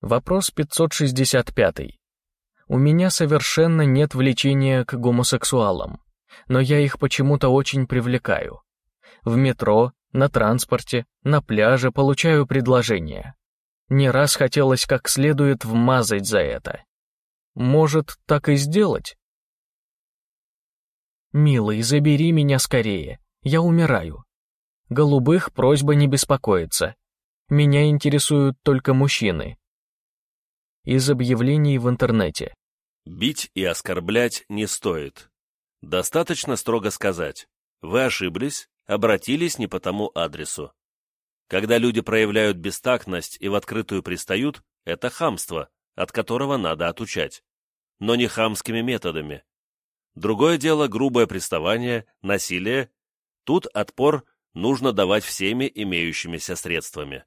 Вопрос 565. У меня совершенно нет влечения к гомосексуалам, но я их почему-то очень привлекаю. В метро, на транспорте, на пляже получаю предложения. Не раз хотелось как следует вмазать за это. Может, так и сделать? «Милый, забери меня скорее, я умираю. Голубых просьба не беспокоиться. Меня интересуют только мужчины». Из объявлений в интернете. Бить и оскорблять не стоит. Достаточно строго сказать. Вы ошиблись, обратились не по тому адресу. Когда люди проявляют бестактность и в открытую пристают, это хамство, от которого надо отучать. Но не хамскими методами. Другое дело грубое приставание, насилие. Тут отпор нужно давать всеми имеющимися средствами.